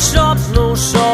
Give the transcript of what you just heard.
shops, no shops.